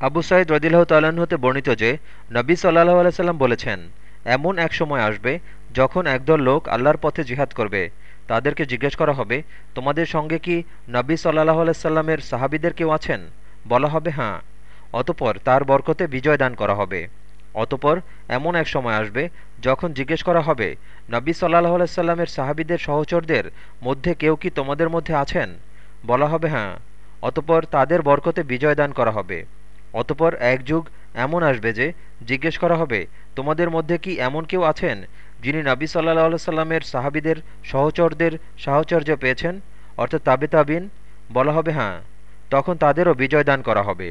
আবু সাইদ রদিল্লাহ তাল্লাহ্ন হতে বর্ণিত যে, নবী সাল্লাহ আলাইসাল্লাম বলেছেন, এমন এক সময় আসবে যখন একদল লোক আল্লাহর পথে জিহাদ করবে। তাদেরকে জিজ্ঞেস করা হবে, তোমাদের সঙ্গে কি নবী সাল্লাহ আলাইসাল্লামের সাহাবিদের কেউ আছেন? বলা হবে হ্যাঁ। অতপর তার বরকতে বিজয় দান করা হবে। অতপর এমন এক সময় আসবে যখন জিজ্ঞেস করা হবে, নবী সাল্লাহ আলাইসাল্লামের সাহাবিদের সহচরদের মধ্যে কেউ কি তোমাদের মধ্যে আছেন? বলা হবে হ্যাঁ। অতপর তাদের বরকতে বিজয় দান করা হবে। অতপর এক যুগ এমন আসবে যে, জিজ্ঞেস করা হবে, তোমাদের মধ্যে কি এমন কেউ আছেন, যিনি নাবি সাল্লাহ সাল্লামের সাহাবিদের সহচরদের সাহচর্য পেয়েছেন? অর্থাৎ তাবে তাবিন বলা হবে হ্যাঁ। তখন তাদেরও বিজয় দান করা হবে।